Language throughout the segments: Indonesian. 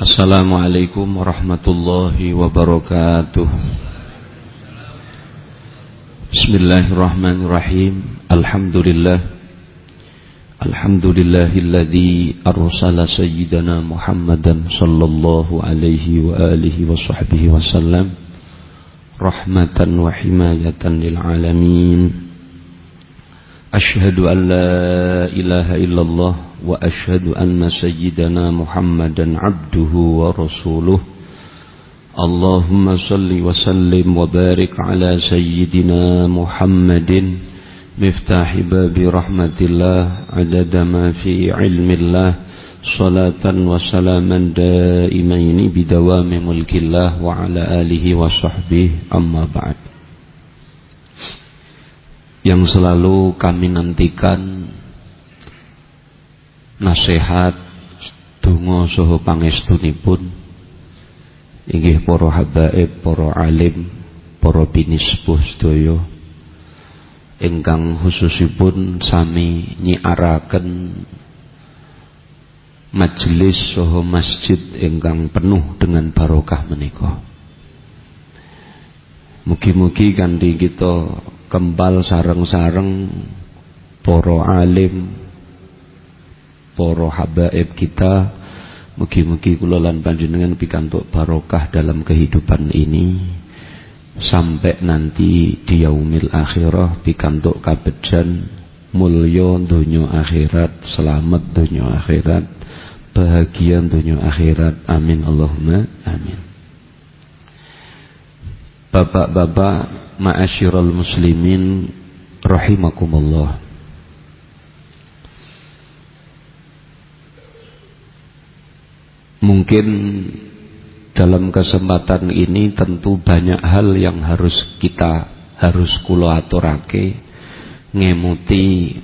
Assalamualaikum warahmatullahi wabarakatuh. Bismillahirrahmanirrahim. Alhamdulillah. Alhamdulillahilladzi arsala sayyidana Muhammadan sallallahu alaihi wa alihi wa sahbihi wasallam rahmatan wa himayatan lil alamin أشهد أن لا إله إلا الله وأشهد أن سيدنا محمدا عبده ورسوله. اللهم صل وسلم وبارك على سيدنا محمد. مفتاح باب رحمة الله عدد ما في علم الله. صلاة وسلاما دائمين بدوام ملك الله وعلى آله وصحبه أما بعد. Yang selalu kami nantikan nasihat donga saha pangestunipun inggih para habaib, para alim, para binispuh sedaya ingkang khususipun sami nyiaraken majelis saha masjid ingkang penuh dengan barokah menika. Mugi-mugi kanthi kita kembal sareng-sareng poro alim poro habaib kita mugi-mugi kula lan panjenengan pikantuk barokah dalam kehidupan ini sampai nanti di yaumil akhirah pikantuk kabejan mulya donya akhirat selamat donya akhirat bahagia donya akhirat. Amin Allahumma amin. Bapak-bapak ma'asyiral muslimin rahimakumullah Mungkin dalam kesempatan ini tentu banyak hal yang harus kita harus kula aturake ngemuti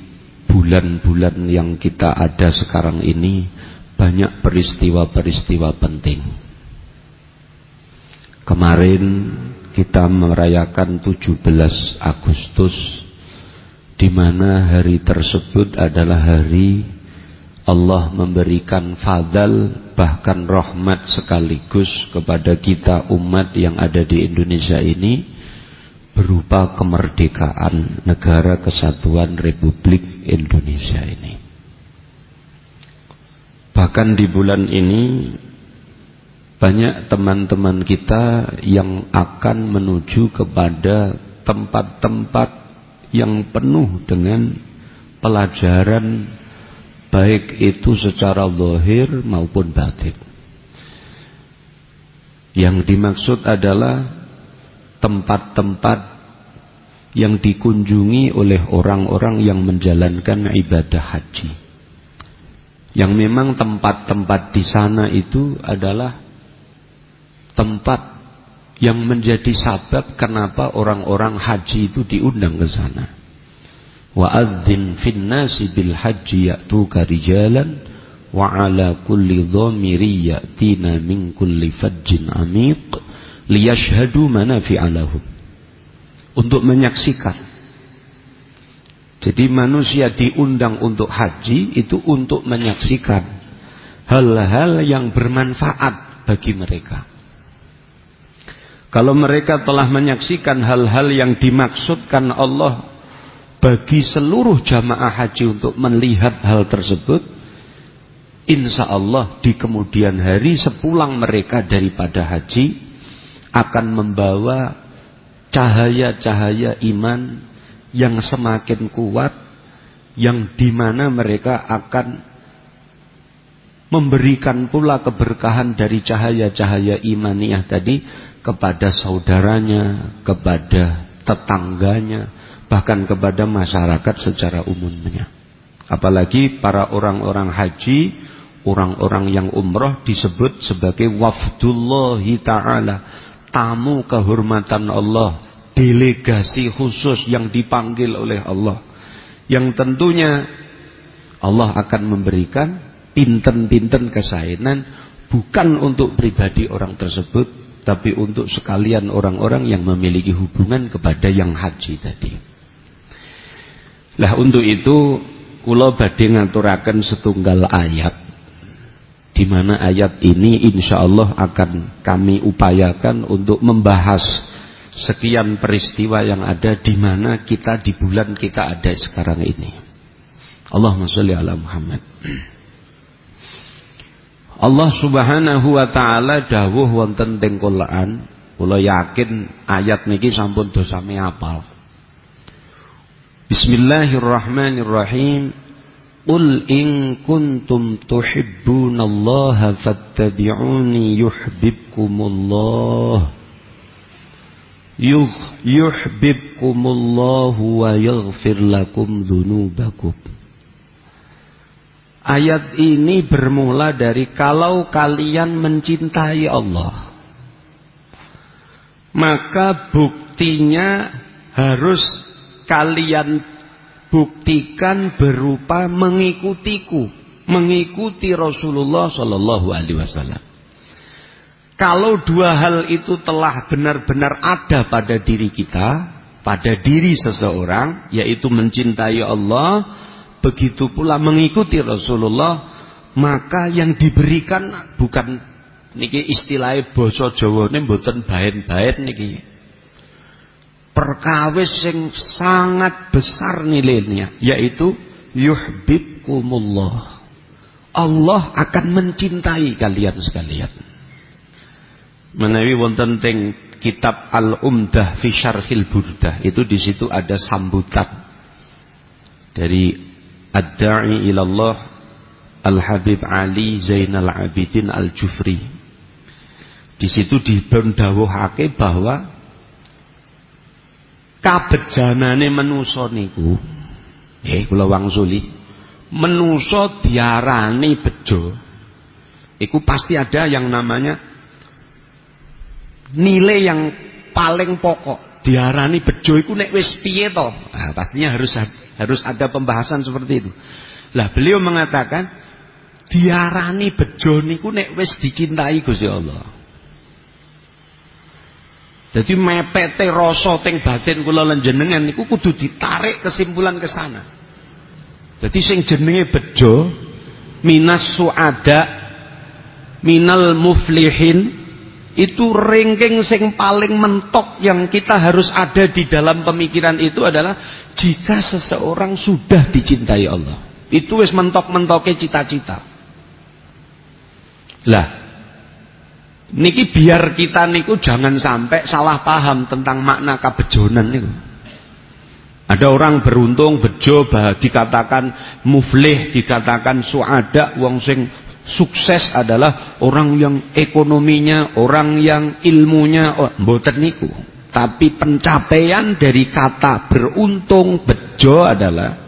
bulan-bulan yang kita ada sekarang ini banyak peristiwa-peristiwa penting. Kemarin kita merayakan 17 Agustus di mana hari tersebut adalah hari Allah memberikan fadal bahkan rahmat sekaligus kepada kita umat yang ada di Indonesia ini berupa kemerdekaan negara kesatuan Republik Indonesia ini. Bahkan di bulan ini banyak teman-teman kita yang akan menuju kepada tempat-tempat yang penuh dengan pelajaran baik itu secara zahir maupun batin. Yang dimaksud adalah tempat-tempat yang dikunjungi oleh orang-orang yang menjalankan ibadah haji. Yang memang tempat-tempat di sana itu adalah tempat yang menjadi sabab kenapa orang-orang haji itu diundang ke sana. Wa adzin fin nasi bil haji ya'tuka rijalan wa ala kulli dhamiri ya'tina min kulli fajjin amiq liyashhadu manafi'a lahum. Untuk menyaksikan. Jadi manusia diundang untuk haji itu untuk menyaksikan hal-hal yang bermanfaat bagi mereka. Kalau mereka telah menyaksikan hal-hal yang dimaksudkan Allah bagi seluruh jamaah haji untuk melihat hal tersebut, insya Allah di kemudian hari sepulang mereka daripada haji akan membawa cahaya-cahaya iman yang semakin kuat yang di mana mereka akan memberikan pula keberkahan dari cahaya-cahaya imaniyah tadi kepada saudaranya, kepada tetangganya, bahkan kepada masyarakat secara umumnya. Apalagi para orang-orang haji, orang-orang yang umroh disebut sebagai wafdullahi ta'ala, tamu kehormatan Allah, delegasi khusus yang dipanggil oleh Allah. Yang tentunya Allah akan memberikan pinten-pinten kesayangan bukan untuk pribadi orang tersebut tapi untuk sekalian orang-orang yang memiliki hubungan kepada yang haji tadi. Lah untuk itu kula badhe ngaturaken setunggal ayat di mana ayat ini insya Allah akan kami upayakan untuk membahas sekian peristiwa yang ada di mana kita di bulan kita ada sekarang ini. Allahumma sholli ala Muhammad. Allah Subhanahu wa taala dawuh wonten teng Quran, kula yakin ayat niki sampun dosame apal. Bismillahirrahmanirrahim. Qul in kuntum tuhibbunallaha fattabi'uni yuhibbukumullah yuhibbukumullahu wa yaghfir lakum dzunubakum Ayat ini bermula dari kalau kalian mencintai Allah maka buktinya harus kalian buktikan berupa mengikutiku, mengikuti Rasulullah Shallallahu Alaihi Wasallam. Kalau dua hal itu telah benar-benar ada pada diri kita, pada diri seseorang, yaitu mencintai Allah, begitu pula mengikuti Rasulullah, maka yang diberikan bukan niki istilahnya Jawa ini mboten bahen-bahen niki perkawis yang sangat besar nilainya yaitu yuhibbukumullah. Allah akan mencintai kalian sekalian. Menawi wonten teng kitab Al-Umdah fi Syarhil Burdah itu di situ ada sambutan dari Ad-Da'i ilallah Al-Habib Ali Zainal Abidin Al-Jufri. Di situ dibendawuhake bahwa kabejanane menusa niku nggih kula wangsuli menusa diarani bejo iku pasti ada yang namanya nilai yang paling pokok diarani bejo iku nek wis piye to? Nah, pastinya harus harus ada pembahasan seperti itu. Lah beliau mengatakan diarani bejo niku nek wis dicintai Gusti Allah. Jadi mepete rasa teng batin kula lan jenengan niku kudu ditarik kesimpulan ke sana. Jadi sing jenenge bejo minas suada minal muflihin itu ranking sing paling mentok yang kita harus ada di dalam pemikiran itu adalah jika seseorang sudah dicintai Allah. Itu wis mentok-mentoknya cita-cita. Lah, Niki biar kita niku jangan sampai salah paham tentang makna kebejonan niku. Ada orang beruntung bejo dikatakan muflih, dikatakan suada, wong sing sukses adalah orang yang ekonominya, orang yang ilmunya oh, mboten niku. Tapi pencapaian dari kata beruntung bejo adalah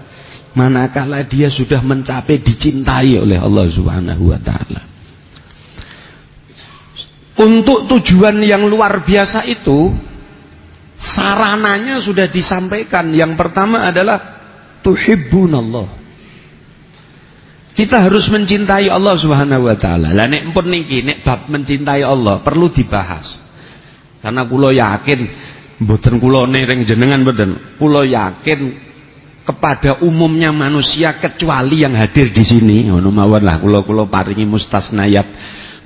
manakala dia sudah mencapai dicintai oleh Allah Subhanahu wa taala. Untuk tujuan yang luar biasa itu sarananya sudah disampaikan. Yang pertama adalah tuhibbunallah. Kita harus mencintai Allah Subhanahu wa taala. Lah nek pun niki nek bab mencintai Allah perlu dibahas. Karena kula yakin mboten kula ning jenengan mboten. Kula yakin kepada umumnya manusia kecuali yang hadir di sini ngono mawon lah kula kula paringi mustasnayat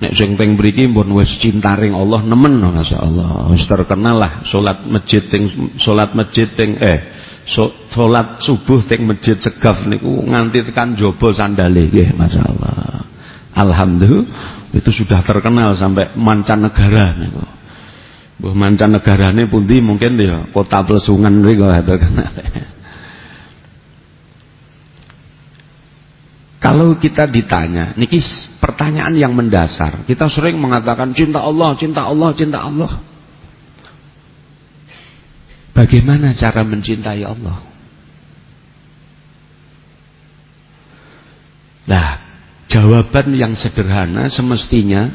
Nek sing teng mriki pun wis cinta ring Allah nemen masyaallah. Wis terkenal lah salat masjid teng salat masjid teng eh salat subuh teng masjid Segaf niku nganti tekan jaba sandale nggih masyaallah. Alhamdulillah itu sudah terkenal sampai mancanegara niku. Mbah mancanegarane pundi mungkin ya kota Plesungan mriku terkenal. Kalau kita ditanya, niki pertanyaan yang mendasar. Kita sering mengatakan cinta Allah, cinta Allah, cinta Allah. Bagaimana cara mencintai Allah? Nah, jawaban yang sederhana semestinya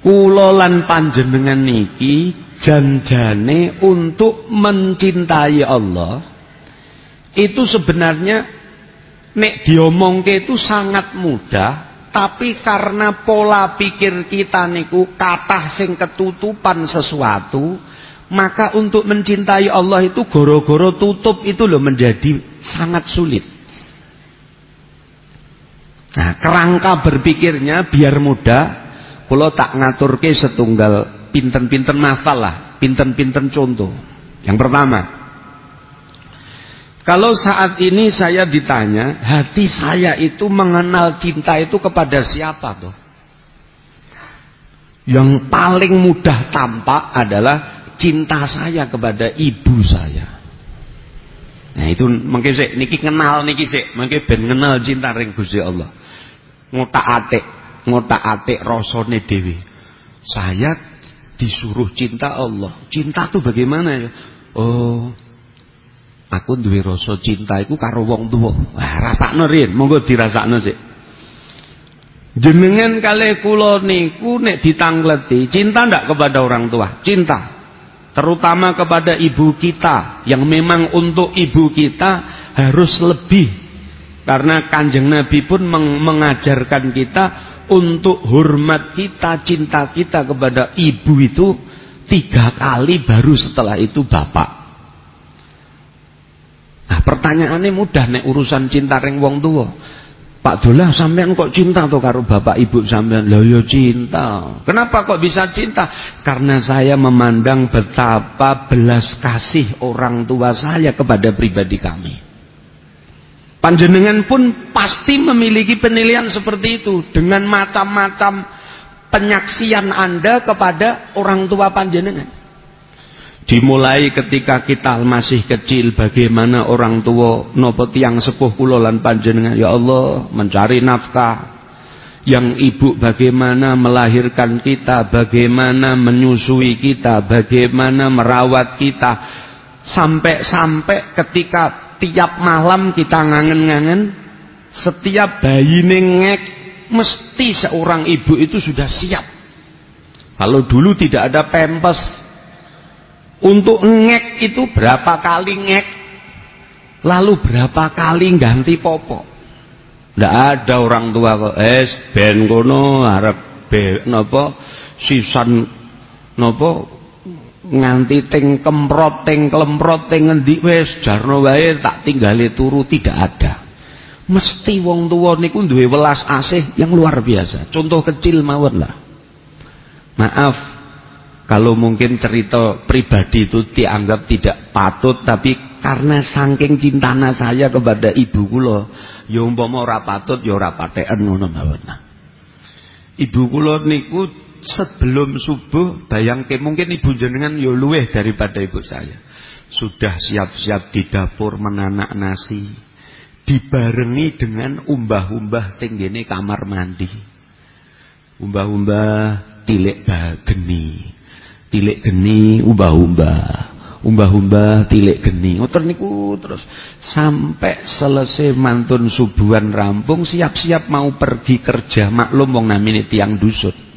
kulolan panjenengan niki janjane untuk mencintai Allah itu sebenarnya nek diomongke itu sangat mudah tapi karena pola pikir kita niku kata sing ketutupan sesuatu maka untuk mencintai Allah itu goro-goro tutup itu loh menjadi sangat sulit Nah, kerangka berpikirnya biar mudah, kalau tak ngaturke setunggal pinten-pinten masalah, pinten-pinten contoh. Yang pertama, kalau saat ini saya ditanya, hati saya itu mengenal cinta itu kepada siapa tuh? Yang paling mudah tampak adalah cinta saya kepada ibu saya. Nah itu mungkin sih niki kenal niki sih mungkin ben kenal cinta ring Gusti Allah. Ngotak atik, ngotak atik rasane dewi. Saya disuruh cinta Allah. Cinta tuh bagaimana ya? Oh, aku duwe rasa cinta iku karo wong tuwa. Wah, rasakno rin, monggo dirasakno sih. Jenengan kali kula niku nek ditangleti, cinta ndak kepada orang tua? Cinta terutama kepada ibu kita yang memang untuk ibu kita harus lebih. Karena kanjeng Nabi pun meng mengajarkan kita untuk hormat kita cinta kita kepada ibu itu tiga kali baru setelah itu bapak. Nah pertanyaannya mudah nek urusan cinta ring wong tua Pak Dolah sampean kok cinta tuh karo bapak ibu sampean? Lah ya cinta. Kenapa kok bisa cinta? Karena saya memandang betapa belas kasih orang tua saya kepada pribadi kami. Panjenengan pun pasti memiliki penilaian seperti itu dengan macam-macam penyaksian Anda kepada orang tua panjenengan. Dimulai ketika kita masih kecil bagaimana orang tua nopo tiang sepuh kula lan panjenengan ya Allah mencari nafkah. Yang ibu bagaimana melahirkan kita, bagaimana menyusui kita, bagaimana merawat kita. Sampai-sampai ketika tiap malam kita ngangen-ngangen, setiap bayi nengek, mesti seorang ibu itu sudah siap. Kalau dulu tidak ada pempes, untuk ngek itu berapa kali ngek? Lalu berapa kali ganti popo? Tidak ada orang tua kok. Es ben kono arep be napa sisan napa nganti ting kemprot ting klemprot ting ngendi wis jarno wae tak tinggali turu tidak ada. Mesti wong tua niku duwe welas asih yang luar biasa. Contoh kecil mawon lah. Maaf kalau mungkin cerita pribadi itu dianggap tidak patut tapi karena saking cintana saya kepada ibu kula, ya umpama ora patut ya ora patheken ngono mawon. Ibu kula niku sebelum subuh bayangke mungkin ibu jenengan ya luweh daripada ibu saya. Sudah siap-siap di dapur menanak nasi, dibarengi dengan umbah-umbah sing kamar mandi. Umbah-umbah tilik bageni tilik geni umbah-umbah. Umbah-umbah tilik geni. Ngoten niku terus. Sampai selesai mantun subuhan rampung siap-siap mau pergi kerja maklum wong namine tiang dusun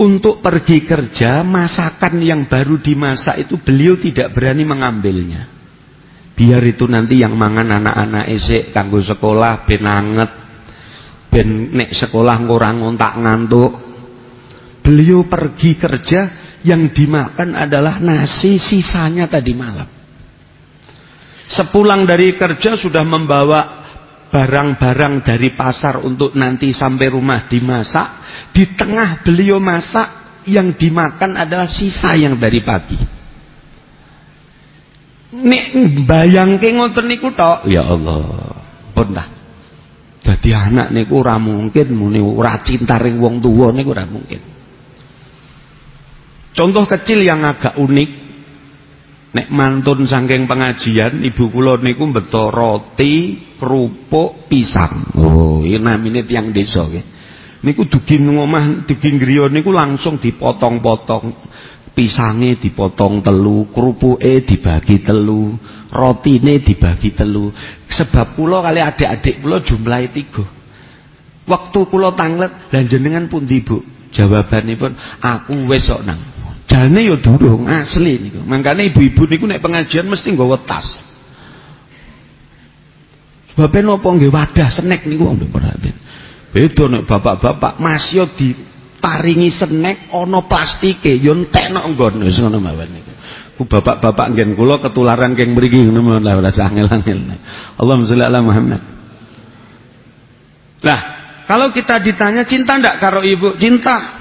untuk pergi kerja masakan yang baru dimasak itu beliau tidak berani mengambilnya. Biar itu nanti yang mangan anak-anak esek kanggo sekolah ben anget. Ben nek sekolah ngurang ngontak ngantuk Beliau pergi kerja yang dimakan adalah nasi sisanya tadi malam. Sepulang dari kerja sudah membawa barang-barang dari pasar untuk nanti sampai rumah dimasak. Di tengah beliau masak yang dimakan adalah sisa yang dari pagi. Nek bayangke ngoten niku tok, ya Allah. Pun dah. Dadi anak niku ora mungkin muni ora cinta ring wong tuwa niku ora mungkin. Contoh kecil yang agak unik. Nek mantun saking pengajian, ibu kula niku beto roti, kerupuk, pisang. Oh, ini namine tiang desa nggih. Niku dugi ngomah, dugi griya niku langsung dipotong-potong. Pisange dipotong telu, kerupuke dibagi telu, rotine dibagi telu. Sebab kula kali adik-adik kula jumlahe tiga. Waktu kula tanglet, lan jenengan pun ibu. Jawabanipun aku wis nang. Jane ya durung asli niku. Mangkane ibu-ibu niku nek pengajian mesti nggawa tas. Sebab napa nggih wadah senek niku wong perhatian. Beda nek bapak-bapak masih ditaringi senek ana plastike ya entekno nggon wis ngono mawon niku. Ku bapak-bapak nggen kula ketularan keng mriki ngono mawon lah ora angel-angel. Allahumma sholli ala Muhammad. Lah, kalau kita ditanya cinta ndak karo ibu? Cinta.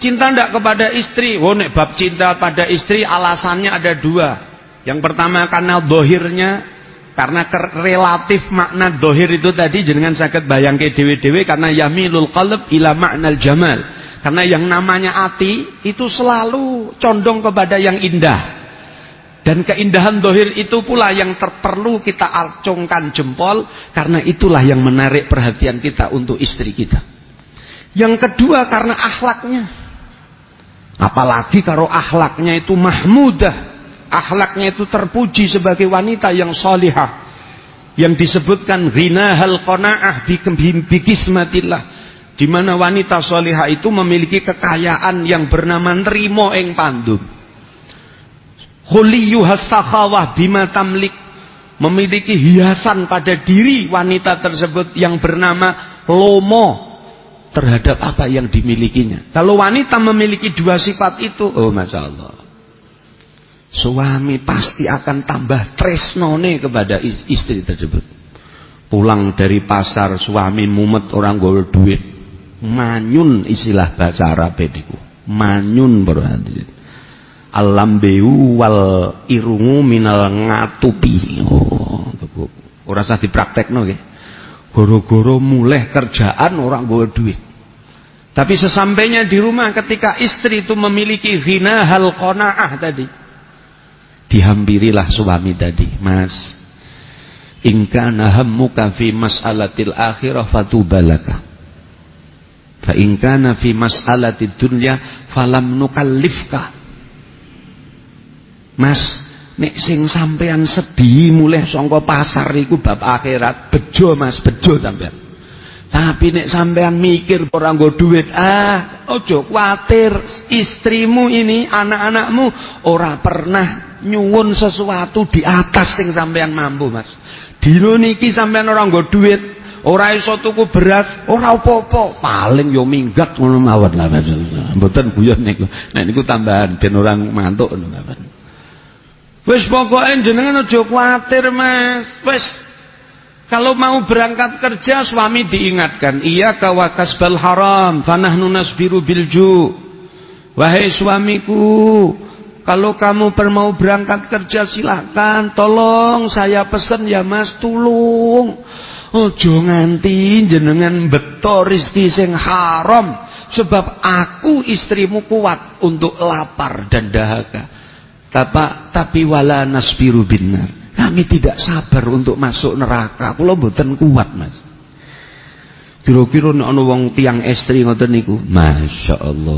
Cinta ndak kepada istri? Oh, nek bab cinta pada istri alasannya ada dua. Yang pertama karena dohirnya, karena relatif makna dohir itu tadi jenengan sakit bayang ke dewe-dewe karena yamilul qalb ila makna jamal. Karena yang namanya ati itu selalu condong kepada yang indah. Dan keindahan dohir itu pula yang terperlu kita acungkan jempol karena itulah yang menarik perhatian kita untuk istri kita. Yang kedua karena akhlaknya. Apalagi kalau akhlaknya itu mahmudah. Akhlaknya itu terpuji sebagai wanita yang solihah. Yang disebutkan ghinahal qana'ah bikismatillah. Di mana wanita solihah itu memiliki kekayaan yang bernama nerimo eng pandum Huliyuhas sakhawah bima tamlik. Memiliki hiasan pada diri wanita tersebut yang bernama lomo terhadap apa yang dimilikinya. Kalau wanita memiliki dua sifat itu, oh masya Allah, suami pasti akan tambah tresnone kepada istri tersebut. Pulang dari pasar, suami mumet orang gue duit, manyun istilah bahasa Arab itu, manyun berarti alambeu wal irungu minal ngatupi. Oh ora usah dipraktekno nggih goro-goro mulai kerjaan orang bawa duit. Tapi sesampainya di rumah ketika istri itu memiliki ghina hal qanaah tadi dihampirilah suami tadi mas in kana hammuka fi mas'alatil akhirah fatubalaka. Fa in kana fi mas'alatid dunya falam nukallifka. Mas, nek sing sampean sedih mulai sangka pasar iku bab akhirat, bejo Mas, bejo sampean. Tapi nek sampean mikir orang nggo duit, ah, ojo kuatir, istrimu ini, anak-anakmu ora pernah nyuwun sesuatu di atas sing sampean mampu, Mas. Dino niki sampean orang nggo duit, ora iso tuku beras, ora apa-apa, paling yo minggat ngono mawon lah. Mboten guyon niku. Nek niku tambahan ben orang mantuk mawon. Wis pokoknya jenengan aja khawatir Mas. Wis kalau mau berangkat kerja suami diingatkan, iya kawakas bal haram, fanahnu nasbiru bilju. Wahai suamiku, kalau kamu mau berangkat kerja silakan, tolong saya pesen ya Mas, tolong. Ojo nganti jenengan beto rizki sing haram sebab aku istrimu kuat untuk lapar dan dahaga. Tapa, tapi wala nasbiru binar. Kami tidak sabar untuk masuk neraka. Kula mboten kuat, Mas. Kira-kira nek ana wong tiang estri ngoten niku, masyaallah.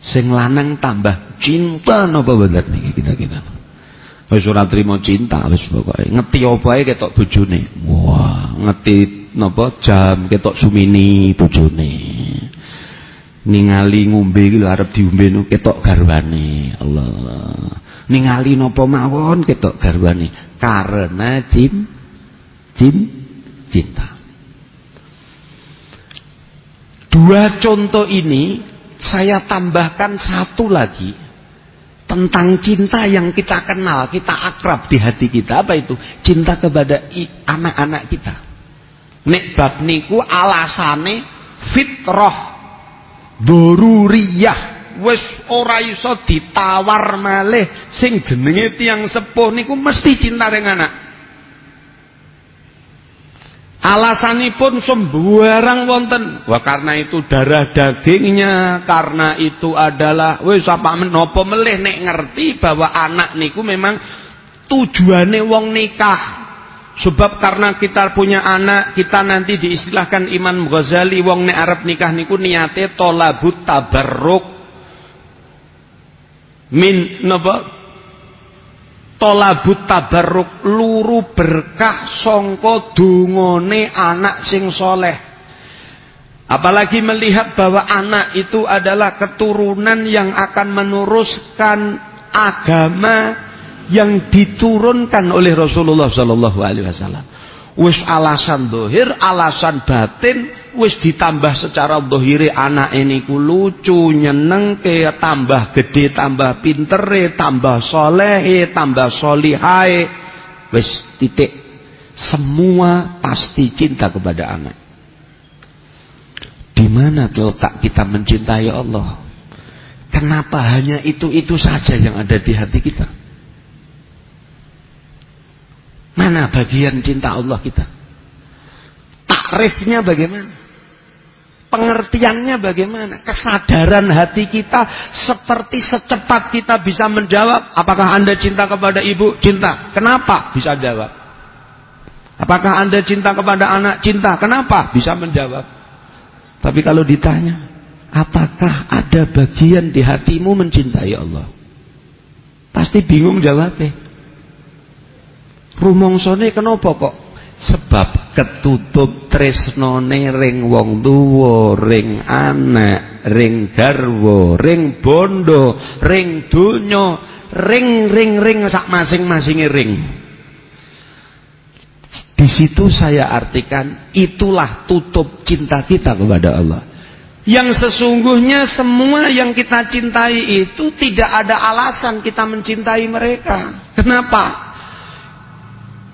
Sing lanang tambah cinta napa mboten niki kita-kita. Wis ora trimo cinta wis pokoke. Ngeti apa ae ketok bojone. Wah, ngeti napa jam ketok sumini bojone ningali ngombe iki lho arep diombe nu ketok garwane Allah ningali napa mawon ketok garwane karena jin jin cinta dua contoh ini saya tambahkan satu lagi tentang cinta yang kita kenal, kita akrab di hati kita. Apa itu? Cinta kepada anak-anak kita. Nek bab niku alasane fitrah doruriyah. Wis ora iso ditawar malih. Sing jenenge tiang sepuh niku mesti cinta ring anak. Alasanipun sembarang wonten. Wah karena itu darah dagingnya karena itu adalah wis apa menapa melih nek ngerti bahwa anak niku memang tujuane wong nikah Sebab karena kita punya anak, kita nanti diistilahkan Imam Ghazali wong nek arep nikah niku niate tolabut tabarruk min napa? Tolabut tabarruk luru berkah songko dungone anak sing soleh. Apalagi melihat bahwa anak itu adalah keturunan yang akan meneruskan agama yang diturunkan oleh Rasulullah sallallahu alaihi wasallam. Wis alasan dohir, alasan batin, wis ditambah secara dohiri anak ini ku lucu, nyeneng ke, tambah gede, tambah pintere, tambah solehe, tambah solihai, wis titik. Semua pasti cinta kepada anak. Di mana letak kita mencintai Allah? Kenapa hanya itu-itu saja yang ada di hati kita? Mana bagian cinta Allah kita? Takrifnya bagaimana? Pengertiannya bagaimana? Kesadaran hati kita seperti secepat kita bisa menjawab. Apakah anda cinta kepada ibu? Cinta. Kenapa? Bisa jawab. Apakah anda cinta kepada anak? Cinta. Kenapa? Bisa menjawab. Tapi kalau ditanya, apakah ada bagian di hatimu mencintai Allah? Pasti bingung jawabnya. Rumongsone kenapa kok? Sebab ketutup tresnone ring wong tuwa ring anak ring garwa ring bondo ring donya ring ring ring sak masing-masing ring. Di situ saya artikan itulah tutup cinta kita kepada Allah. Yang sesungguhnya semua yang kita cintai itu tidak ada alasan kita mencintai mereka. Kenapa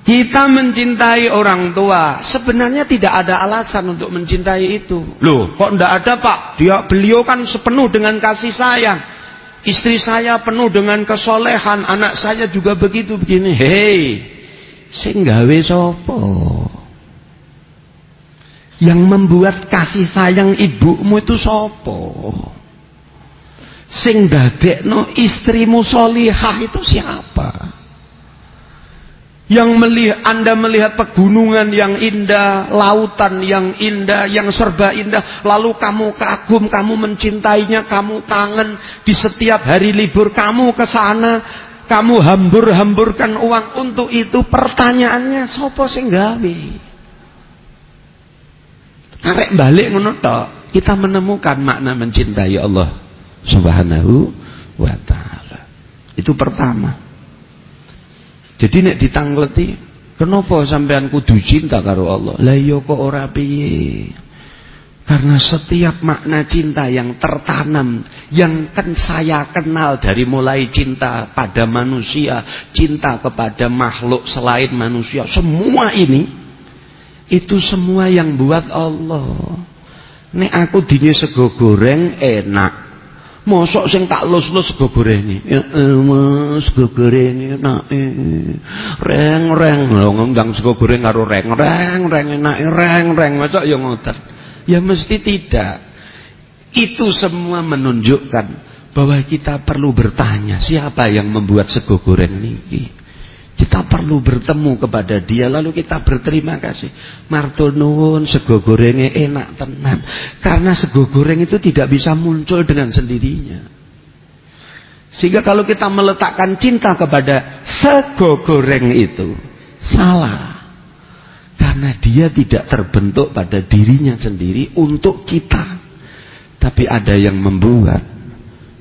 kita mencintai orang tua, sebenarnya tidak ada alasan untuk mencintai itu. Loh, kok tidak ada pak? Dia beliau kan sepenuh dengan kasih sayang. Istri saya penuh dengan kesolehan, anak saya juga begitu begini. Hei, sing gawe sopo? Yang membuat kasih sayang ibumu itu sopo? Sing dadekno istrimu solihah itu siapa? Yang melihat, Anda melihat pegunungan yang indah, lautan yang indah, yang serba indah, lalu kamu kagum, kamu mencintainya, kamu kangen di setiap hari libur kamu ke sana, kamu hambur-hamburkan uang untuk itu. Pertanyaannya, sopo sing gawe? Arek balik ngono kita menemukan makna mencintai Allah Subhanahu wa taala. Itu pertama. Jadi nek ditangleti, kenapa sampean kudu cinta karo Allah? Lah iya kok piye? Karena setiap makna cinta yang tertanam, yang kan saya kenal dari mulai cinta pada manusia, cinta kepada makhluk selain manusia, semua ini itu semua yang buat Allah. Nek aku dini sego goreng enak, Mosok sing tak lus-lus sego gorenge. Ya mas sego gorenge enake. Reng-reng lho ngundang sego goreng karo reng. Reng-reng enake reng-reng mosok ya ngoten. Ya mesti tidak. Itu semua menunjukkan bahwa kita perlu bertanya siapa yang membuat sego goreng niki. Kita perlu bertemu kepada dia lalu kita berterima kasih. Martul nuwun sego gorengnya enak tenan. Karena sego goreng itu tidak bisa muncul dengan sendirinya. Sehingga kalau kita meletakkan cinta kepada sego goreng itu salah. Karena dia tidak terbentuk pada dirinya sendiri untuk kita. Tapi ada yang membuat,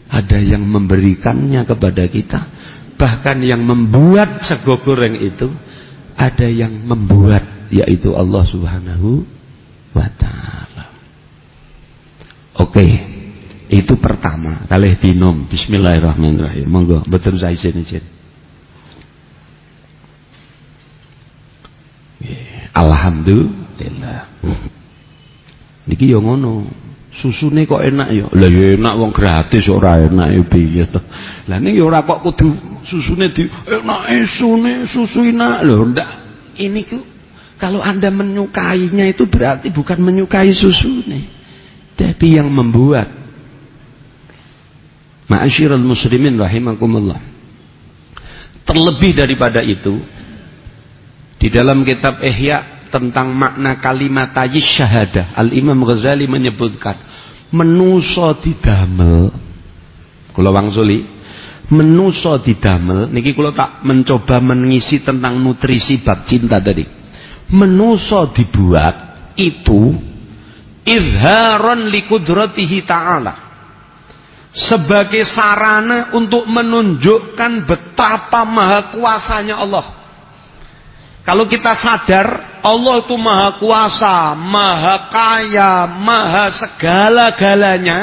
ada yang memberikannya kepada kita Bahkan yang membuat sego goreng itu ada yang membuat yaitu Allah Subhanahu wa taala. Oke. Itu pertama, kalih dinom bismillahirrahmanirrahim. Monggo betul saya izin izin. Alhamdulillah. Niki yo ngono. Susune kok enak ya. Lah ya enak wong gratis ora enak ya piye to. Lah ning ora kok kudu susune di enak susune susu enak lho ndak. Ini ku kalau Anda menyukainya itu berarti bukan menyukai susune. Tapi yang membuat Ma'asyiral muslimin rahimakumullah. Terlebih daripada itu di dalam kitab Ihya tentang makna kalimat tajis syahadah. Al-Imam Ghazali menyebutkan menuso didamel kula wangsuli menuso didamel niki kula tak mencoba mengisi tentang nutrisi bab cinta tadi. Menuso dibuat itu izharon likudratihi ta'ala sebagai sarana untuk menunjukkan betapa maha kuasanya Allah kalau kita sadar Allah itu maha kuasa, maha kaya, maha segala-galanya.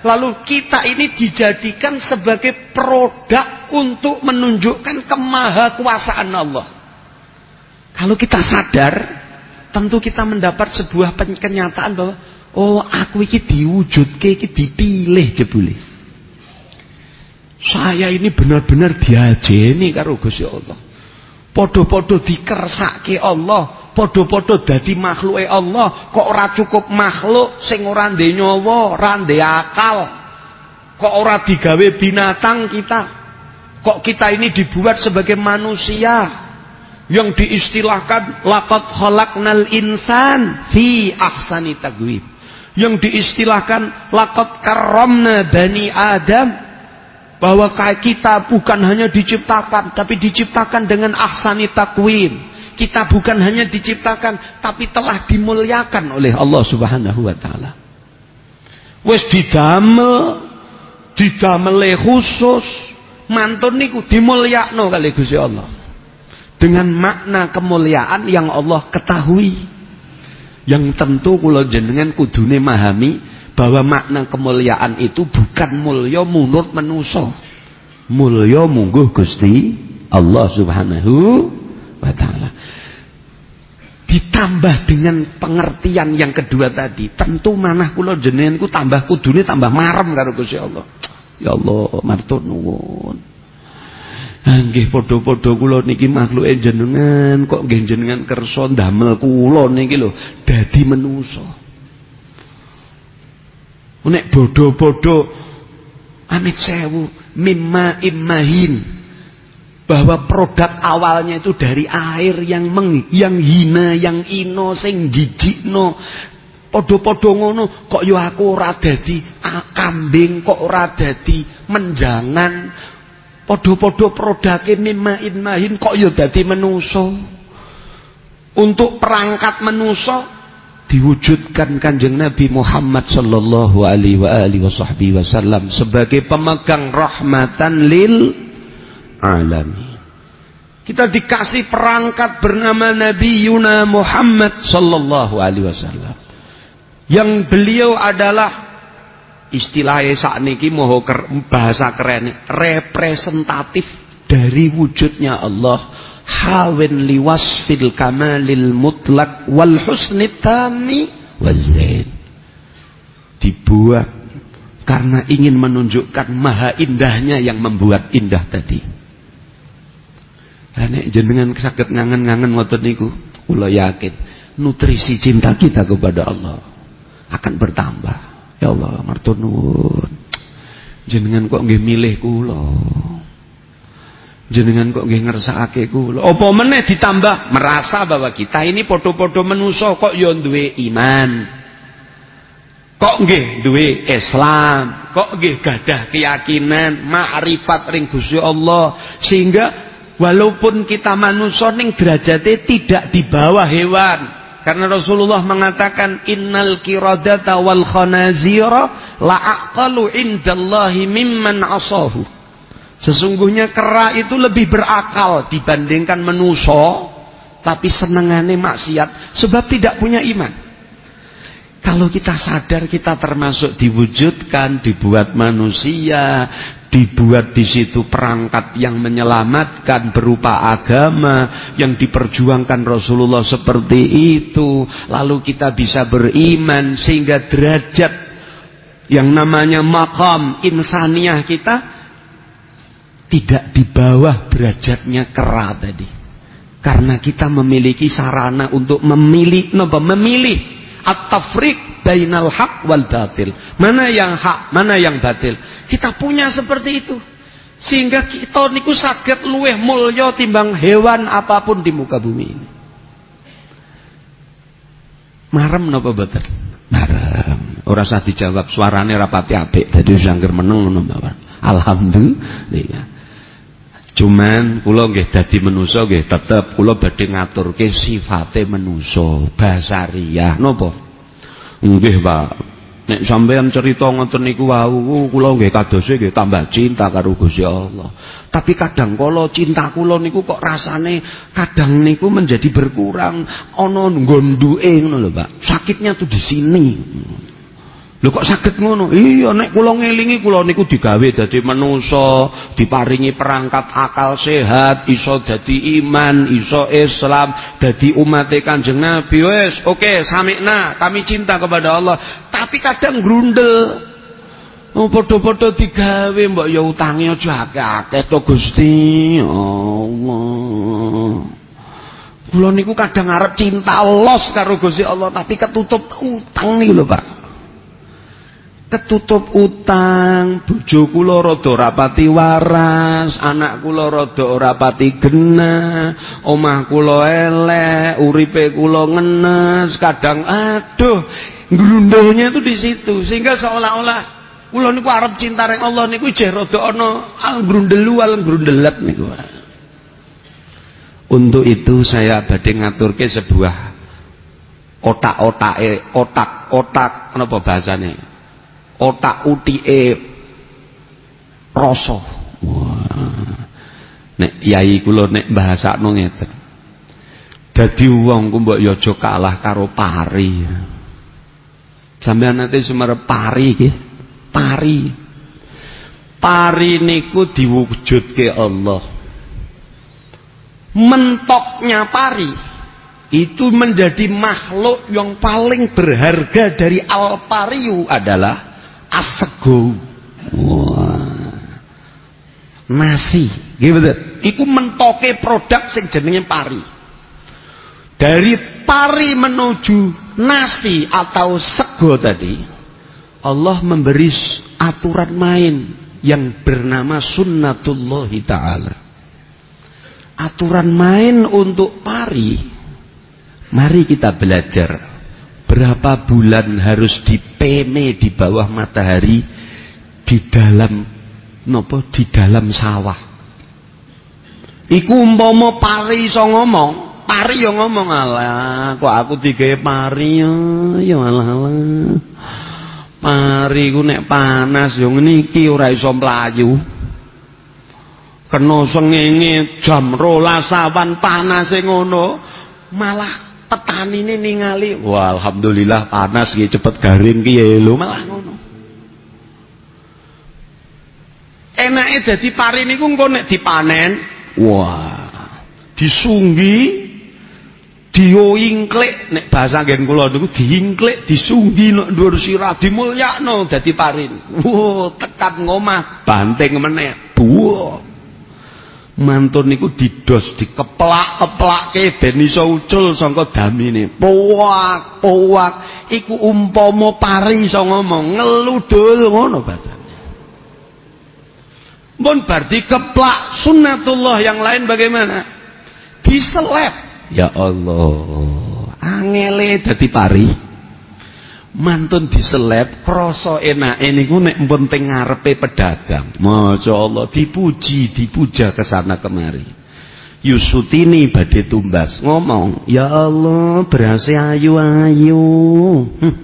Lalu kita ini dijadikan sebagai produk untuk menunjukkan kemahakuasaan Allah. Kalau kita sadar, tentu kita mendapat sebuah kenyataan bahwa oh aku iki diwujudke iki dipilih jebule. Saya ini benar-benar diajeni karo Gusti Allah. Podo-podo dikersake Allah, podo-podo dadi makhluke Allah, kok ora cukup makhluk sing ora ndek nyawa, ora akal. Kok ora digawe binatang kita? Kok kita ini dibuat sebagai manusia? yang diistilahkan laqad khalaqnal insan fi ahsani taqwim yang diistilahkan laqad karramna bani adam bahwa kita bukan hanya diciptakan tapi diciptakan dengan ahsani takwim. Kita bukan hanya diciptakan tapi telah dimuliakan oleh Allah Subhanahu wa taala. Wis didamel didamele khusus mantun niku dimulyakno kali Gusti Allah. Dengan makna kemuliaan yang Allah ketahui. Yang tentu kula jenengan kudune memahami bahwa makna kemuliaan itu bukan mulya menurut manusia mulya mungguh Gusti Allah Subhanahu wa taala. Ditambah dengan pengertian yang kedua tadi tentu manah kula jenengan ku tambah kudune tambah marem karo Gusti Allah. Ya Allah matur nuwun. Nggih padha-padha kula niki makhluke jenengan kok nggih jenengan kersa ndamel kula niki lho dadi menungso. Nek bodho-bodho amit sewu mimma immahin bahwa produk awalnya itu dari air yang meng, yang hina, yang ino, sing jijikno. Padha-padha ngono kok yo aku ora dadi kambing, kok ora dadi menjangan, Podo-podo prodake mimain mahin kok ya dadi menuso. Untuk perangkat menuso diwujudkan Kanjeng Nabi Muhammad sallallahu alaihi wa alihi wasallam sebagai pemegang rahmatan lil alamin. Kita dikasih perangkat bernama Nabi Yuna Muhammad sallallahu alaihi wasallam. Yang beliau adalah istilahnya saat niki moho bahasa keren representatif dari wujudnya Allah hawin liwas fil kamalil mutlak wal husni tami wazain dibuat karena ingin menunjukkan maha indahnya yang membuat indah tadi nek jenengan sakit ngangen-ngangen ngotot niku kula yakin nutrisi cinta kita kepada Allah akan bertambah Ya Allah, matur nuwun. Jenengan kok nggih milih kula. Jenengan kok nggih ngersakake kula. Apa meneh ditambah merasa bahwa kita ini padha-padha manusa kok ya duwe iman. Kok nggih duwe Islam, kok nggih gadah keyakinan, makrifat ring Gusti Allah sehingga walaupun kita manusia ning derajate tidak di bawah hewan karena Rasulullah mengatakan innal kiradata wal khanazira la'aqalu indallahi mimman asahu. Sesungguhnya kera itu lebih berakal dibandingkan menuso tapi senengane maksiat sebab tidak punya iman. Kalau kita sadar kita termasuk diwujudkan, dibuat manusia, dibuat di situ perangkat yang menyelamatkan berupa agama yang diperjuangkan Rasulullah seperti itu lalu kita bisa beriman sehingga derajat yang namanya makam insaniah kita tidak di bawah derajatnya kera tadi karena kita memiliki sarana untuk memilih memilih at-tafriq bainal haq wal batil mana yang hak mana yang batil kita punya seperti itu. Sehingga kita niku sakit luweh mulya timbang hewan apa pun di muka bumi ini. Marem napa boten? Marem. Ora usah dijawab suarane rapati apik dadi sangger meneng ngono. Alhamdulillah. Cuman kula nggih dadi manusa nggih tetep kula badhe ngaturke sifate manusa, basariah napa? Nggih, Pak. Nek sampean cerita ngoten niku wau kula nggih kadose nggih tambah cinta karo Gusti Allah. Tapi kadang kala cinta kula niku kok rasane kadang niku menjadi berkurang ana nggonduke ngono lho, Pak. Sakitnya tuh di sini. Lho kok saged ngono? Iya nek kula ngelingi kula niku digawe dadi manusa, diparingi perangkat akal sehat, iso dadi iman, iso Islam, dadi umat Kanjeng Nabi. Wes, oke, okay, samikna, kami cinta kepada Allah. Tapi kadang grundel. Oh, padha-padha digawe mbok ya utange aja akeh-akeh to Gusti. Allah. Kula niku kadang arep cinta los karo Gusti Allah tapi ketutup utang niku lho, Pak ketutup utang, bojo kula rada rapati waras, anak kula rada ora pati genah, omah kula elek, uripe kula ngenes, kadang aduh, grundelnya itu di situ sehingga seolah-olah kula niku arep cinta ring Allah niku jeh rada ana grundelu al grundelet niku. Untuk itu saya badhe ngaturke sebuah otak-otake otak-otak napa bahasane? Otak utike rasa. Nek yai kula nek bahasakno ngeten. Dadi wong ku mbok aja kalah karo pari. Sampeyan nate sumerep pari nggih. Pari. Pari niku diwujudke Allah. Mentoknya pari itu menjadi makhluk yang paling berharga dari alpariu adalah asego. Wah. Nasi. Gitu iku mentoke produk sing jenenge pari. Dari pari menuju nasi atau sego tadi Allah memberi aturan main yang bernama sunnatullahi ta'ala. Aturan main untuk pari mari kita belajar berapa bulan harus dipene di bawah matahari di dalam nopo di dalam sawah. Iku umpama pari iso ngomong pari yo ngomong alah kok aku digawe pari yo yo alah alah pari ku nek panas yo ngene iki ora iso mlayu. Kena sengenge jam rolas awan panase ngono malah petani ini ningali. Wah alhamdulillah panas gitu cepet garing ki lho malah ngono. Enake dadi pari niku engko nek dipanen. Wah disunggi dioingklik. Nek bahasa nggen kula niku diingklik disunggi nek dhuwur sirah dimulyakno dadi parin wow tekan ngomah banteng meneh buah mantun niku didos dikeplak-keplakke ben iso ucul saka damine. Puak iku umpama pari iso ngomong ngeludul ngono bacane. Mun bar dikeplak sunnatullah yang lain bagaimana? Diselep. Ya Allah. Angele dadi pari mantun diseleb krasa enake niku nek mpun teng ngarepe pedagang. Masyaallah dipuji dipuja ke sana kemari. Yusutini badhe tumbas ngomong ya Allah berase ayu-ayu. Hm.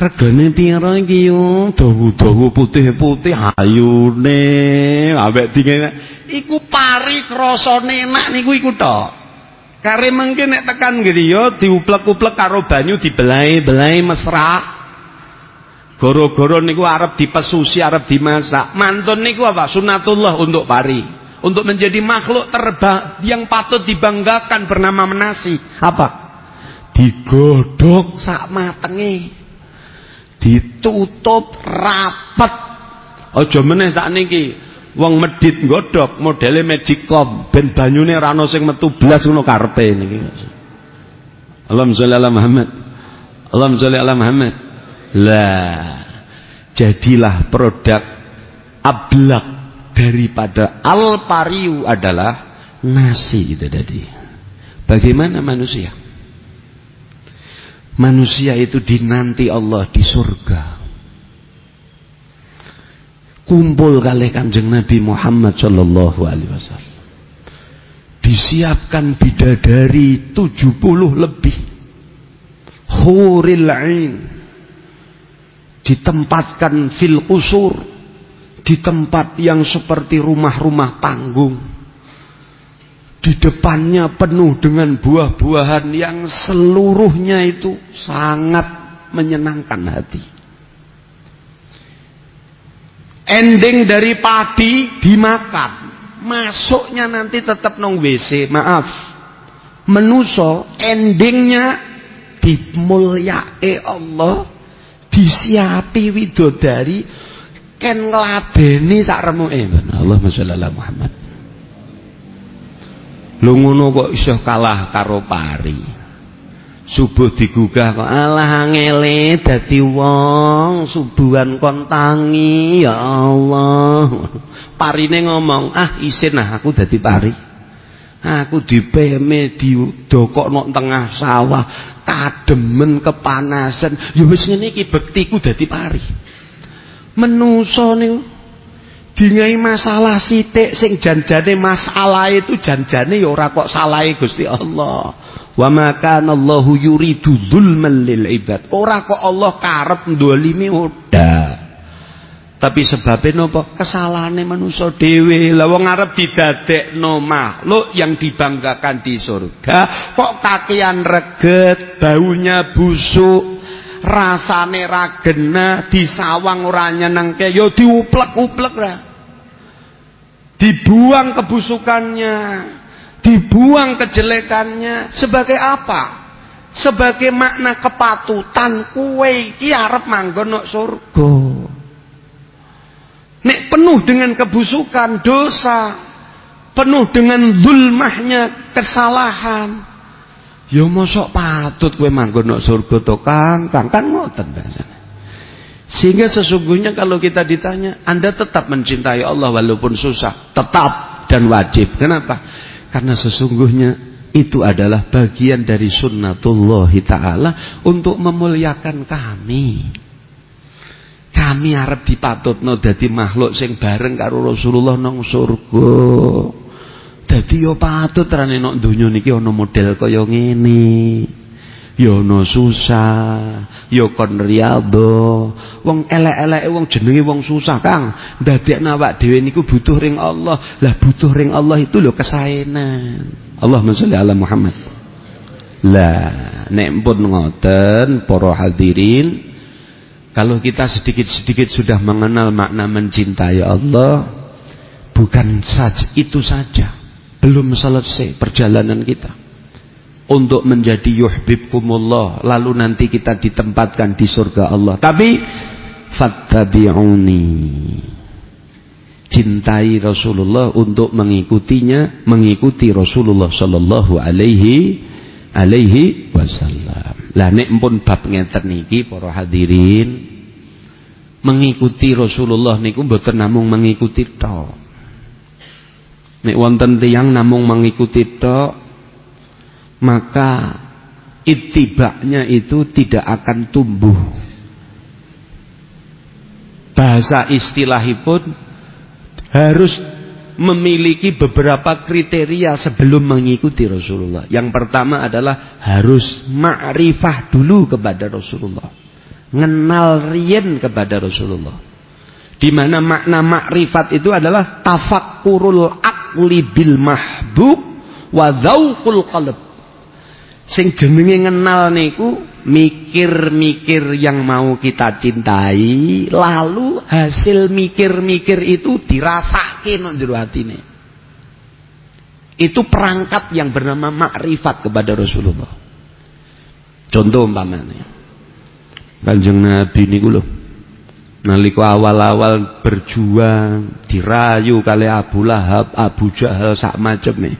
regane pira iki yo? Dawu-dawu putih-putih ayune. Ambek dingene iku pari krasane enak niku iku tok Kare mungkin nek tekan griya diuplek-uplek karo banyu dibelai-belai mesra. Goro-goro niku arep dipesusi, arep dimasak. Mantun niku apa? Sunatullah untuk pari. Untuk menjadi makhluk terbang yang patut dibanggakan bernama menasi. Apa? Digodok sak matenge. Ditutup rapet. Aja meneh sak niki wong medit nggodhok modele magicom ben banyune ra ono sing metu blas ngono karepe niki. Allahumma sholli ala Muhammad. Allahumma sholli ala Muhammad. Lah jadilah produk ablak daripada alpariu adalah nasi itu tadi. Bagaimana manusia? Manusia itu dinanti Allah di surga kumpul kali kanjeng Nabi Muhammad Shallallahu Alaihi Wasallam. Disiapkan bidadari 70 lebih. Huril ain. Ditempatkan fil usur di tempat yang seperti rumah-rumah panggung. Di depannya penuh dengan buah-buahan yang seluruhnya itu sangat menyenangkan hati ending dari padi dimakan. Masuknya nanti tetap nong WC maaf. Menuso endingnya dimulyake Allah disiapi widodari ken ngladeni sak remuke. Allahumma sholli Muhammad. Lu ngono kok iso kalah karo pari subuh digugah kok. Alah angele dadi wong subuhan kon tangi ya Allah. Parine ngomong ah isin nah aku dadi pari. Aku dipeme didokokno tengah sawah kademen kepanasan. Ya wis ngene iki bektiku dadi pari. Menusa niku dingai masalah sithik sing janjane masalah itu janjane ya ora kok salahe Gusti Allah Wa ma kana Allahu yuridu dzulman lil ibad. Ora kok Allah karep ndolimi udah. Tapi sebabnya napa? Kesalahane manusa dhewe. Lah wong arep didadekno makhluk yang dibanggakan di surga, kok kakian reget, baunya busuk, rasane ra gena, disawang ora nyenengke, ya diuplek-uplek ra. Dibuang kebusukannya dibuang kejelekannya sebagai apa? Sebagai makna kepatutan kue iki arep manggon nok surga. Nek penuh dengan kebusukan, dosa, penuh dengan zulmahnya kesalahan. Ya mosok patut kue manggon nok surga to Kang? Kang kan ngoten biasanya. Sehingga sesungguhnya kalau kita ditanya, Anda tetap mencintai Allah walaupun susah, tetap dan wajib. Kenapa? Karena sesungguhnya itu adalah bagian dari sunnatullah ta'ala untuk memuliakan kami. Kami harap dipatutno dadi makhluk sing bareng karo Rasulullah nang surga. Dadi yo patut rene nok donya niki ana model kaya ngene. Ya ana susah, ya kon riyadho. Wong elek-eleke wong jenenge wong susah, Kang. Ndadekno awak dhewe niku butuh ring Allah. Lah butuh ring Allah itu lho kesaenan. Allahumma sholli ala Muhammad. Lah, nek ngoten para hadirin, kalau kita sedikit-sedikit sudah mengenal makna mencintai Allah, bukan saja itu saja. Belum selesai perjalanan kita untuk menjadi yuhibbukumullah lalu nanti kita ditempatkan di surga Allah. Tapi fattabi'uni. Cintai Rasulullah untuk mengikutinya mengikuti Rasulullah sallallahu alaihi alaihi wasallam. Lah nek pun bab ngeten niki para hadirin mengikuti Rasulullah niku mboten namung mengikuti tok. Nek wonten tiyang namung mengikuti tok maka itibaknya itu tidak akan tumbuh bahasa istilahipun harus memiliki beberapa kriteria sebelum mengikuti Rasulullah. Yang pertama adalah harus ma'rifah dulu kepada Rasulullah. Ngenal rien kepada Rasulullah. Di mana makna makrifat itu adalah tafakkurul akli bil mahbub wa qalb sing jenenge ngenal niku mikir-mikir yang mau kita cintai lalu hasil mikir-mikir itu dirasake nang jero atine itu perangkat yang bernama makrifat kepada Rasulullah contoh umpamanya Kanjeng Nabi niku lho nalika awal-awal berjuang dirayu kali Abu Lahab, Abu Jahal sak macem nih.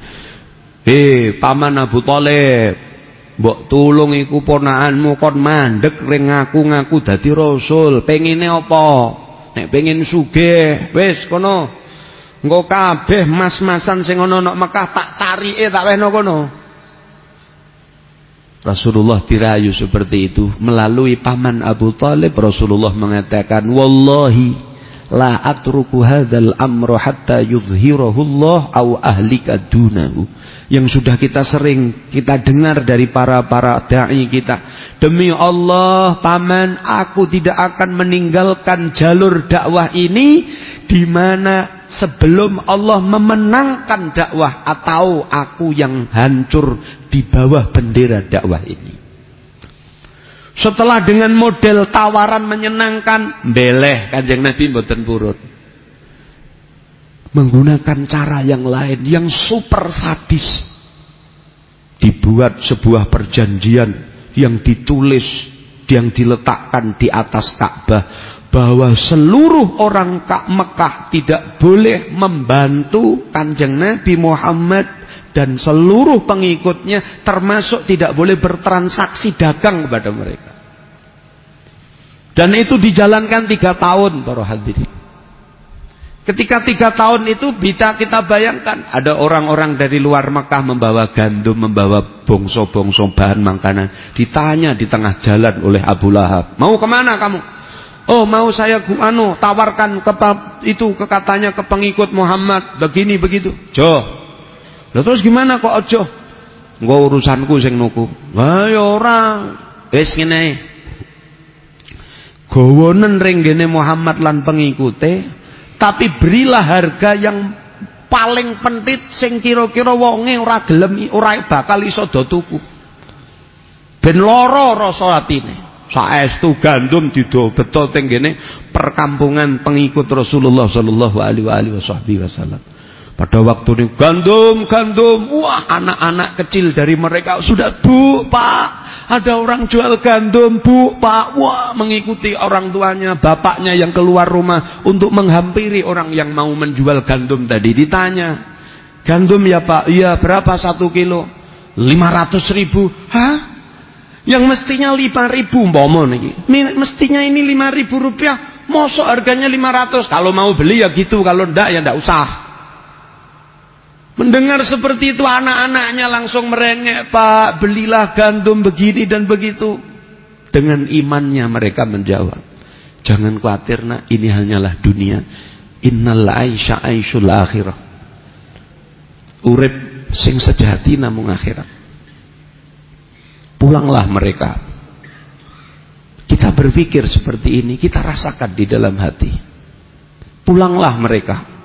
Eh, paman Abu Thalib, Mbok tulung iku ponakanmu kon mandek ring ngaku-ngaku dadi rasul. Pengine apa? Nek pengin sugih, wis kono. Engko kabeh mas-masan sing ana nok Mekah tak tarike tak wehno kono. Rasulullah dirayu seperti itu melalui paman Abu Talib Rasulullah mengatakan wallahi la atruku hadzal amra hatta yudhhirahu Allah au ahlika dunahu yang sudah kita sering kita dengar dari para-para dai kita. Demi Allah, paman, aku tidak akan meninggalkan jalur dakwah ini di mana sebelum Allah memenangkan dakwah atau aku yang hancur di bawah bendera dakwah ini. Setelah dengan model tawaran menyenangkan, beleh Kanjeng Nabi mboten purun. menggunakan cara yang lain yang super sadis dibuat sebuah perjanjian yang ditulis yang diletakkan di atas Ka'bah bahwa seluruh orang Kak Mekah tidak boleh membantu kanjeng Nabi Muhammad dan seluruh pengikutnya termasuk tidak boleh bertransaksi dagang kepada mereka. Dan itu dijalankan tiga tahun para hadirin. Ketika tiga tahun itu bisa kita bayangkan ada orang-orang dari luar Mekah membawa gandum, membawa bongso-bongso bahan makanan. Ditanya di tengah jalan oleh Abu Lahab, mau ke mana kamu? Oh mau saya anu tawarkan ke itu ke katanya ke pengikut Muhammad begini begitu. Jo. Lalu terus gimana kok ojo? Enggak urusanku sing nuku. Wah ya orang. Wis ngene. Gawonen ring Muhammad lan pengikute tapi berilah harga yang paling pentit sing kira-kira wonge ora gelem ora bakal iso do tuku. Ben lara rasa atine. Saestu gandum dido beto teng perkampungan pengikut Rasulullah sallallahu alaihi wasallam. Pada waktu ini gandum, gandum, wah anak-anak kecil dari mereka sudah bu, pak, ada orang jual gandum, bu, pak, wah mengikuti orang tuanya, bapaknya yang keluar rumah untuk menghampiri orang yang mau menjual gandum tadi. Ditanya, gandum ya pak, iya berapa satu kilo? 500 ribu, hah? Yang mestinya 5 ribu, bomo nih. Mestinya ini 5 ribu rupiah, mosok harganya 500. Kalau mau beli ya gitu, kalau ndak ya ndak usah. Mendengar seperti itu anak-anaknya langsung merengek, Pak, belilah gandum begini dan begitu. Dengan imannya mereka menjawab, jangan khawatir nak, ini hanyalah dunia. Innal aisha aishul akhirah. Urip sing sejati namun akhirat. Pulanglah mereka. Kita berpikir seperti ini, kita rasakan di dalam hati. Pulanglah mereka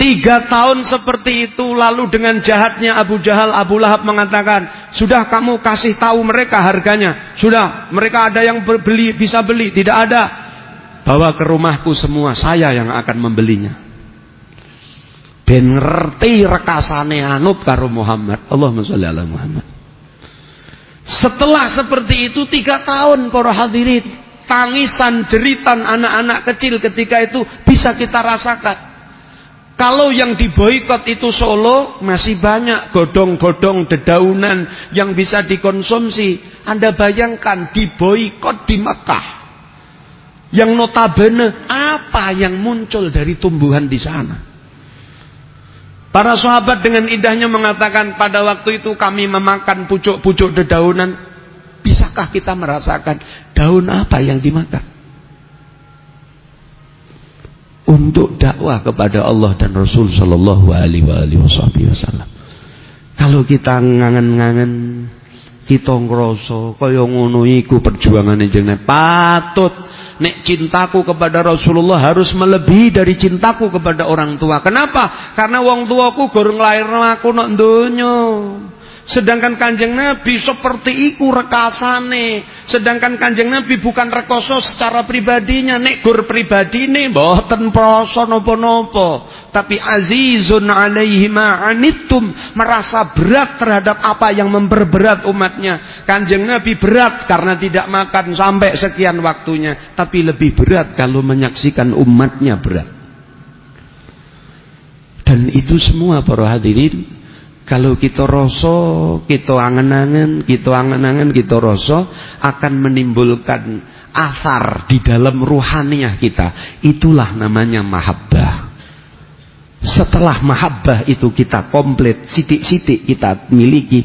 Tiga tahun seperti itu lalu dengan jahatnya Abu Jahal, Abu Lahab mengatakan, sudah kamu kasih tahu mereka harganya. Sudah, mereka ada yang beli, bisa beli, tidak ada. Bawa ke rumahku semua, saya yang akan membelinya. Ben ngerti rekasane anut karo Muhammad. Allahumma ala Muhammad. Setelah seperti itu tiga tahun para hadirin. Tangisan, jeritan anak-anak kecil ketika itu bisa kita rasakan. Kalau yang diboikot itu Solo masih banyak godong-godong dedaunan yang bisa dikonsumsi. Anda bayangkan diboikot di Mekah. Yang notabene apa yang muncul dari tumbuhan di sana? Para sahabat dengan indahnya mengatakan pada waktu itu kami memakan pucuk-pucuk dedaunan. Bisakah kita merasakan daun apa yang dimakan? Untuk dakwah kepada Allah dan Rasul sallallahu alaihi wasallam. Kalau kita ngangen-ngangen kita ngrasa kaya ngono iku perjuangane jenenge patut nek cintaku kepada Rasulullah harus melebihi dari cintaku kepada orang tua. Kenapa? Karena wong tuaku gorong nglairno aku nok donya. Sedangkan kanjeng Nabi seperti iku rekasane. Sedangkan kanjeng Nabi bukan rekoso secara pribadinya. Nek gur pribadi nih boten proso nopo-nopo. Tapi azizun alaihi ma'anittum. Merasa berat terhadap apa yang memperberat umatnya. Kanjeng Nabi berat karena tidak makan sampai sekian waktunya. Tapi lebih berat kalau menyaksikan umatnya berat. Dan itu semua para hadirin kalau kita rasa, kita angen-angen, kita angen-angen, kita rasa akan menimbulkan asar di dalam ruhaniah kita. Itulah namanya mahabbah. Setelah mahabbah itu kita komplit, sitik-sitik kita miliki,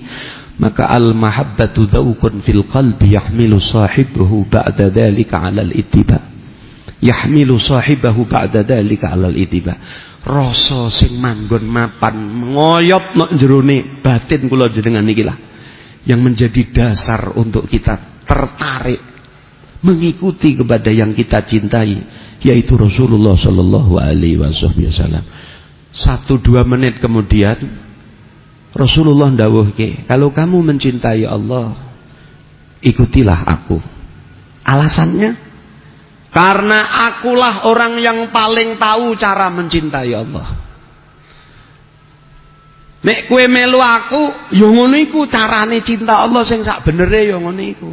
maka al-mahabbatu dzauqun fil qalbi yahmilu sahibahu ba'da dzalika 'alal ittiba. Yahmilu sahibahu ba'da dzalika 'alal ittiba rasa sing manggon mapan ngoyot nok jerone batin kula jenengan niki lah yang menjadi dasar untuk kita tertarik mengikuti kepada yang kita cintai yaitu Rasulullah Shallallahu Alaihi Wasallam. Satu dua menit kemudian Rasulullah ke kalau kamu mencintai Allah ikutilah aku. Alasannya karena akulah orang yang paling tahu cara mencintai Allah. Nek kue melu aku, yo ngono carane cinta Allah sing sak bener yo ya ngono iku.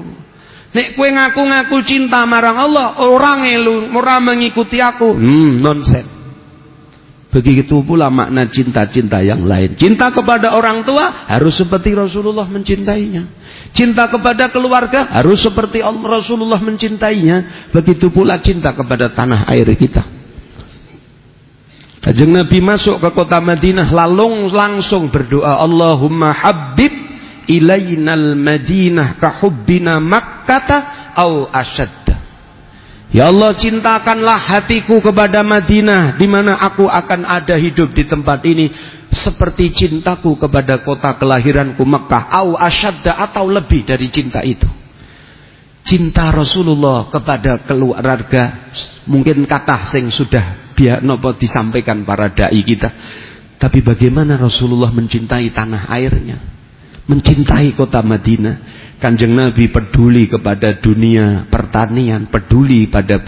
Nek kue ngaku-ngaku cinta marang Allah, orang elu, ora mengikuti aku. Hmm, nonsense. Begitu pula makna cinta-cinta yang lain. Cinta kepada orang tua harus seperti Rasulullah mencintainya. Cinta kepada keluarga harus seperti Rasulullah mencintainya. Begitu pula cinta kepada tanah air kita. Kajeng Nabi masuk ke kota Madinah lalu langsung berdoa Allahumma habib ilainal madinah kahubbina makkata au asyad Ya Allah cintakanlah hatiku kepada Madinah di mana aku akan ada hidup di tempat ini seperti cintaku kepada kota kelahiranku Mekah au asyadda atau lebih dari cinta itu. Cinta Rasulullah kepada keluarga mungkin kata sing sudah biar nopo disampaikan para dai kita. Tapi bagaimana Rasulullah mencintai tanah airnya? Mencintai kota Madinah Kanjeng Nabi peduli kepada dunia pertanian, peduli pada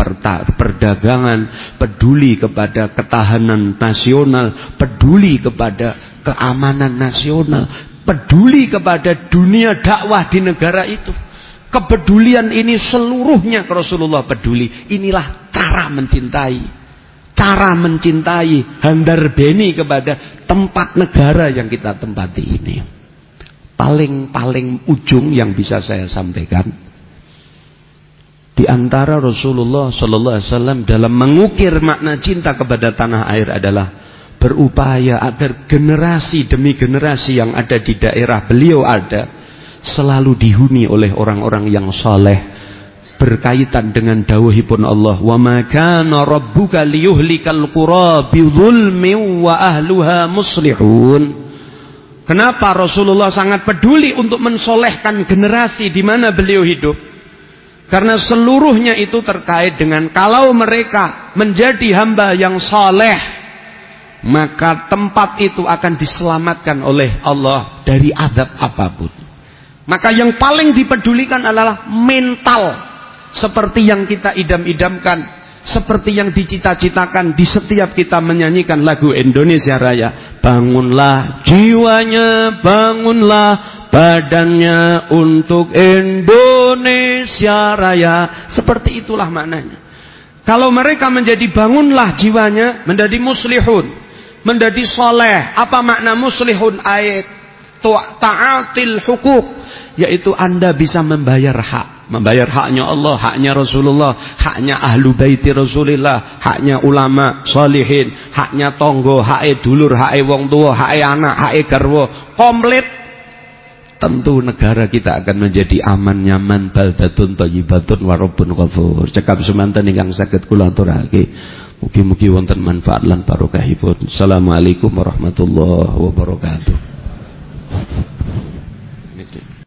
perdagangan, peduli kepada ketahanan nasional, peduli kepada keamanan nasional, peduli kepada dunia dakwah di negara itu. Kepedulian ini seluruhnya Rasulullah peduli. Inilah cara mencintai. Cara mencintai handar beni kepada tempat negara yang kita tempati ini paling-paling ujung yang bisa saya sampaikan. Di antara Rasulullah sallallahu alaihi wasallam dalam mengukir makna cinta kepada tanah air adalah berupaya agar generasi demi generasi yang ada di daerah beliau ada selalu dihuni oleh orang-orang yang saleh berkaitan dengan dawuhipun Allah. Wa ma kana rabbuka liyuhlikal qura bi wa ahluha muslihun Kenapa Rasulullah sangat peduli untuk mensolehkan generasi di mana beliau hidup? Karena seluruhnya itu terkait dengan kalau mereka menjadi hamba yang soleh, maka tempat itu akan diselamatkan oleh Allah dari adab apa pun. Maka yang paling dipedulikan adalah mental, seperti yang kita idam-idamkan seperti yang dicita-citakan di setiap kita menyanyikan lagu Indonesia Raya. Bangunlah jiwanya, bangunlah badannya untuk Indonesia Raya. Seperti itulah maknanya. Kalau mereka menjadi bangunlah jiwanya, menjadi muslihun, menjadi soleh. Apa makna muslihun? Ayat ta'atil hukuk. Yaitu anda bisa membayar hak membayar haknya Allah, haknya Rasulullah, haknya ahlu baiti Rasulullah, haknya ulama salihin, haknya tonggo, haknya dulur, haknya wong tua, haknya anak, haknya garwo, komplit. Tentu negara kita akan menjadi aman nyaman baldatun thayyibatun warabun ghafur. Cekap semanten ingkang saged kula aturake. Mugi-mugi wonten manfaat lan barokahipun. Assalamualaikum warahmatullahi wabarakatuh.